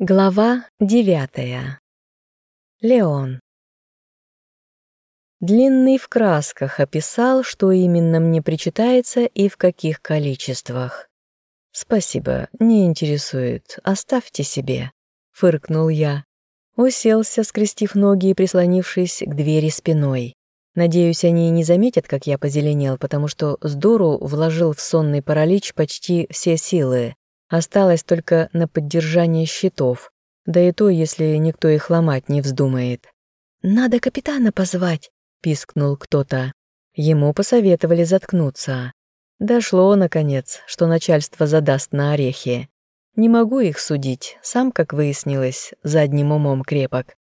Глава девятая. Леон. Длинный в красках описал, что именно мне причитается и в каких количествах. «Спасибо, не интересует, оставьте себе», — фыркнул я. Уселся, скрестив ноги и прислонившись к двери спиной. Надеюсь, они не заметят, как я позеленел, потому что с дуру вложил в сонный паралич почти все силы. Осталось только на поддержание щитов, да и то, если никто их ломать не вздумает. «Надо капитана позвать», — пискнул кто-то. Ему посоветовали заткнуться. Дошло, наконец, что начальство задаст на орехи. Не могу их судить, сам, как выяснилось, задним умом крепок.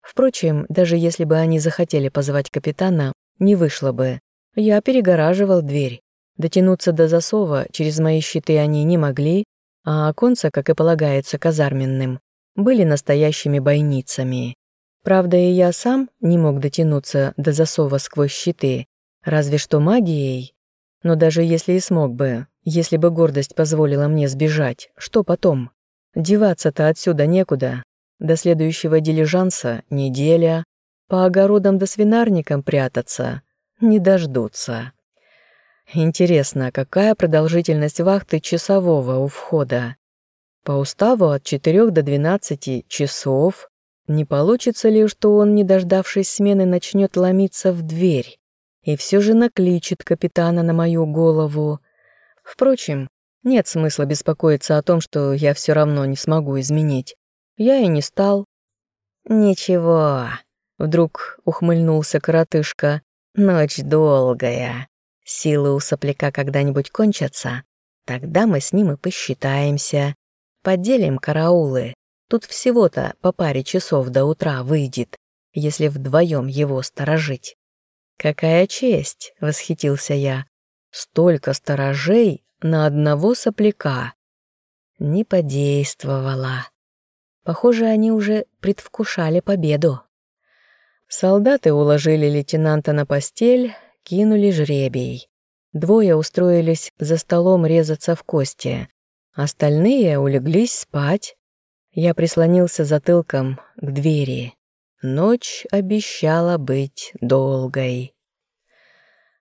Впрочем, даже если бы они захотели позвать капитана, не вышло бы. Я перегораживал дверь. Дотянуться до засова через мои щиты они не могли, а оконца, как и полагается казарменным, были настоящими бойницами. Правда, и я сам не мог дотянуться до засова сквозь щиты, разве что магией. Но даже если и смог бы, если бы гордость позволила мне сбежать, что потом? Деваться-то отсюда некуда. До следующего дилижанса неделя, по огородам да свинарникам прятаться не дождутся. Интересно, какая продолжительность вахты часового у входа? По уставу от 4 до 12 часов. Не получится ли, что он, не дождавшись смены, начнет ломиться в дверь и все же накличет капитана на мою голову? Впрочем, нет смысла беспокоиться о том, что я все равно не смогу изменить. Я и не стал. «Ничего», — вдруг ухмыльнулся коротышка, — «ночь долгая. Силы у сопляка когда-нибудь кончатся, тогда мы с ним и посчитаемся. Поделим караулы. Тут всего-то по паре часов до утра выйдет, если вдвоем его сторожить. «Какая честь!» — восхитился я. «Столько сторожей на одного сопляка!» Не подействовало. Похоже, они уже предвкушали победу. Солдаты уложили лейтенанта на постель, кинули жребий. Двое устроились за столом резаться в кости. Остальные улеглись спать. Я прислонился затылком к двери. Ночь обещала быть долгой.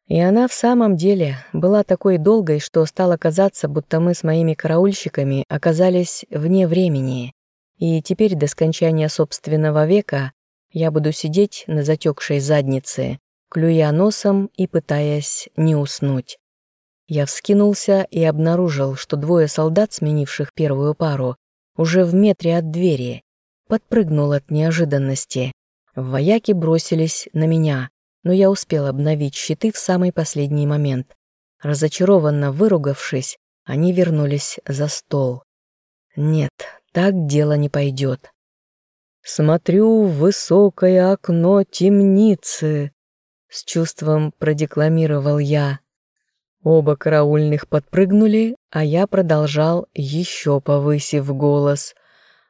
И она в самом деле была такой долгой, что стало казаться, будто мы с моими караульщиками оказались вне времени. И теперь до скончания собственного века я буду сидеть на затекшей заднице, клюя носом и пытаясь не уснуть. Я вскинулся и обнаружил, что двое солдат, сменивших первую пару, уже в метре от двери. Подпрыгнул от неожиданности. Вояки бросились на меня, но я успел обновить щиты в самый последний момент. Разочарованно выругавшись, они вернулись за стол. Нет, так дело не пойдет. Смотрю в высокое окно темницы, с чувством продекламировал я. Оба караульных подпрыгнули, а я продолжал, еще повысив голос.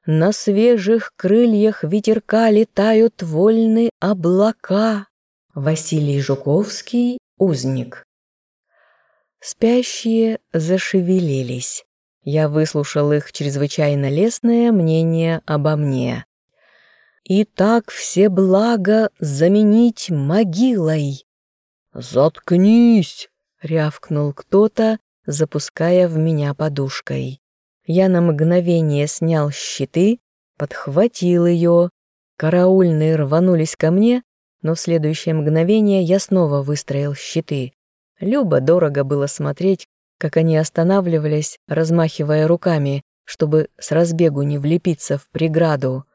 На свежих крыльях ветерка летают вольны облака. Василий Жуковский, узник. Спящие зашевелились. Я выслушал их чрезвычайно лестное мнение обо мне. И так все блага заменить могилой. «Заткнись!» — рявкнул кто-то, запуская в меня подушкой. Я на мгновение снял щиты, подхватил ее. Караульные рванулись ко мне, но в следующее мгновение я снова выстроил щиты. Любо-дорого было смотреть, как они останавливались, размахивая руками, чтобы с разбегу не влепиться в преграду.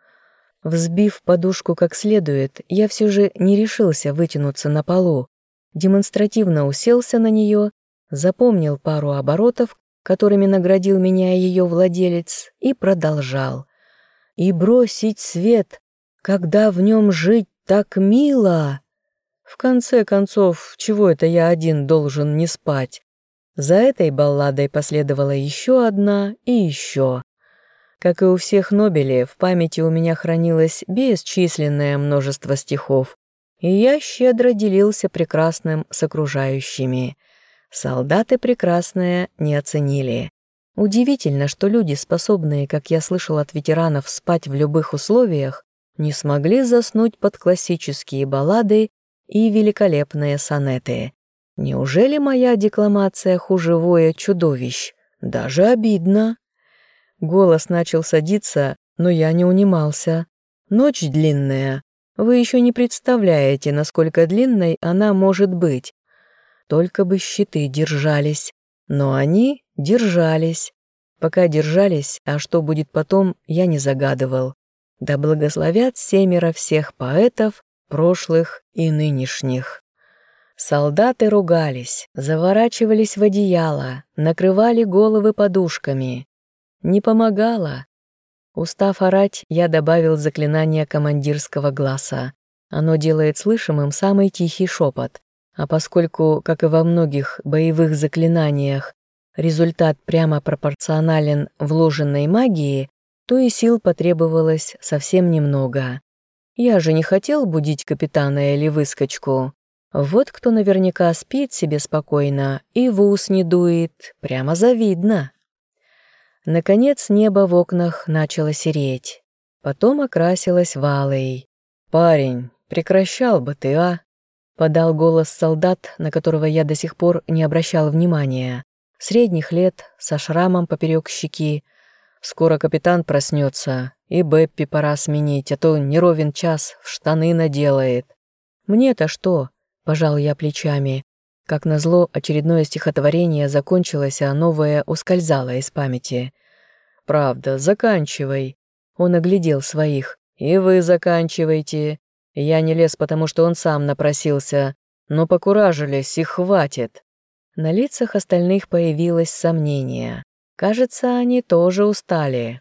Взбив подушку как следует, я все же не решился вытянуться на полу. Демонстративно уселся на нее, запомнил пару оборотов, которыми наградил меня ее владелец, и продолжал. «И бросить свет, когда в нем жить так мило!» В конце концов, чего это я один должен не спать? За этой балладой последовала еще одна и еще. Как и у всех Нобелей, в памяти у меня хранилось бесчисленное множество стихов, и я щедро делился прекрасным с окружающими. Солдаты прекрасное не оценили. Удивительно, что люди, способные, как я слышал от ветеранов, спать в любых условиях, не смогли заснуть под классические баллады и великолепные сонеты. Неужели моя декламация хуже воя чудовищ? Даже обидно. Голос начал садиться, но я не унимался. Ночь длинная. Вы еще не представляете, насколько длинной она может быть. Только бы щиты держались. Но они держались. Пока держались, а что будет потом, я не загадывал. Да благословят семеро всех поэтов, прошлых и нынешних. Солдаты ругались, заворачивались в одеяло, накрывали головы подушками. Не помогало. Устав орать, я добавил заклинание командирского глаза. Оно делает слышимым самый тихий шепот. А поскольку, как и во многих боевых заклинаниях, результат прямо пропорционален вложенной магии, то и сил потребовалось совсем немного. Я же не хотел будить капитана или выскочку. Вот кто наверняка спит себе спокойно и в ус не дует, прямо завидно. Наконец небо в окнах начало сереть, потом окрасилось валой. «Парень, прекращал бы ты, а?» Подал голос солдат, на которого я до сих пор не обращал внимания. Средних лет, со шрамом поперек щеки, Скоро капитан проснется, и Беппи пора сменить, а то не ровен час в штаны наделает. Мне-то что? Пожал я плечами. Как назло, очередное стихотворение закончилось, а новое ускользало из памяти. «Правда, заканчивай». Он оглядел своих. «И вы заканчивайте. Я не лез, потому что он сам напросился. Но покуражились, и хватит». На лицах остальных появилось сомнение. Кажется, они тоже устали.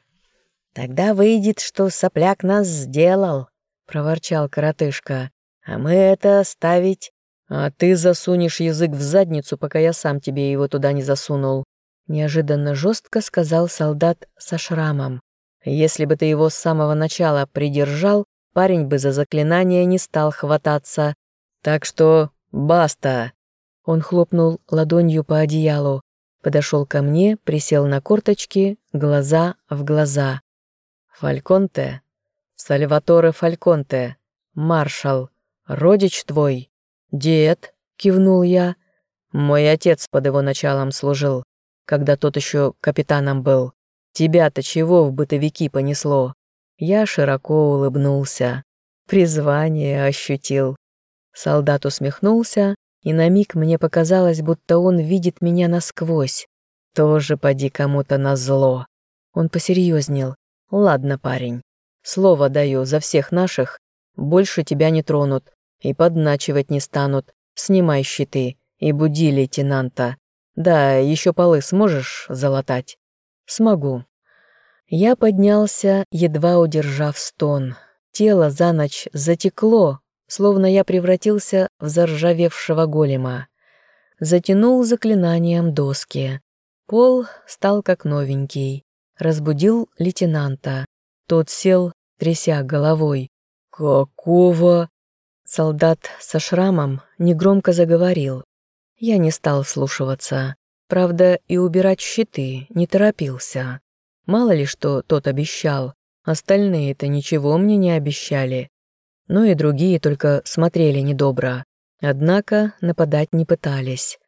«Тогда выйдет, что сопляк нас сделал», — проворчал коротышка. «А мы это оставить...» «А ты засунешь язык в задницу, пока я сам тебе его туда не засунул», — неожиданно жестко сказал солдат со шрамом. «Если бы ты его с самого начала придержал, парень бы за заклинание не стал хвататься. Так что баста!» Он хлопнул ладонью по одеялу подошел ко мне, присел на корточки, глаза в глаза. «Фальконте, Сальваторе Фальконте, маршал, родич твой?» «Дед», — кивнул я. «Мой отец под его началом служил, когда тот еще капитаном был. Тебя-то чего в бытовики понесло?» Я широко улыбнулся. Призвание ощутил. Солдат усмехнулся, и на миг мне показалось, будто он видит меня насквозь. Тоже поди кому-то на зло. Он посерьезнел. Ладно, парень. Слово даю за всех наших. Больше тебя не тронут и подначивать не станут. Снимай щиты и буди лейтенанта. Да, еще полы сможешь залатать? Смогу. Я поднялся, едва удержав стон. Тело за ночь затекло, словно я превратился в заржавевшего голема. Затянул заклинанием доски. Пол стал как новенький. Разбудил лейтенанта. Тот сел, тряся головой. «Какого?» Солдат со шрамом негромко заговорил. Я не стал вслушиваться. Правда, и убирать щиты не торопился. Мало ли что тот обещал. Остальные-то ничего мне не обещали но и другие только смотрели недобро. Однако нападать не пытались.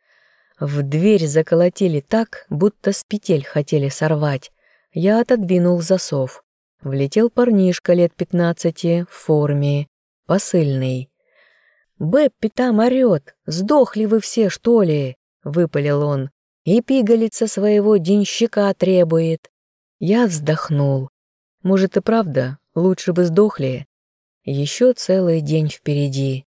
В дверь заколотили так, будто с петель хотели сорвать. Я отодвинул засов. Влетел парнишка лет пятнадцати в форме, посыльный. «Бэппи там орёт! Сдохли вы все, что ли?» — выпалил он. «И пигалица своего денщика требует». Я вздохнул. «Может и правда, лучше бы сдохли, еще целый день впереди.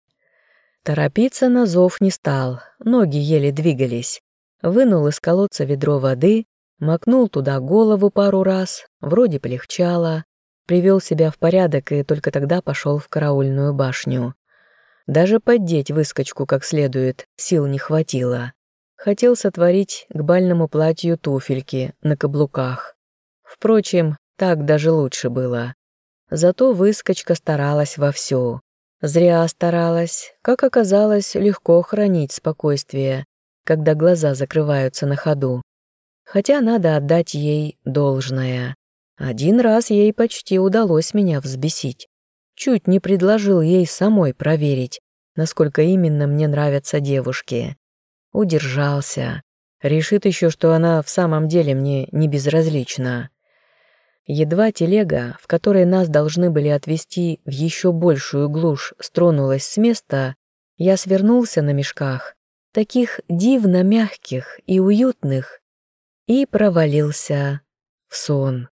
Торопиться на зов не стал, ноги еле двигались. Вынул из колодца ведро воды, макнул туда голову пару раз, вроде полегчало, привел себя в порядок и только тогда пошел в караульную башню. Даже поддеть выскочку как следует сил не хватило. Хотел сотворить к бальному платью туфельки на каблуках. Впрочем, так даже лучше было. Зато выскочка старалась вовсю. Зря старалась. Как оказалось, легко хранить спокойствие, когда глаза закрываются на ходу. Хотя надо отдать ей должное. Один раз ей почти удалось меня взбесить. Чуть не предложил ей самой проверить, насколько именно мне нравятся девушки. Удержался. Решит еще, что она в самом деле мне не безразлична. Едва телега, в которой нас должны были отвезти в еще большую глушь, стронулась с места, я свернулся на мешках, таких дивно мягких и уютных, и провалился в сон.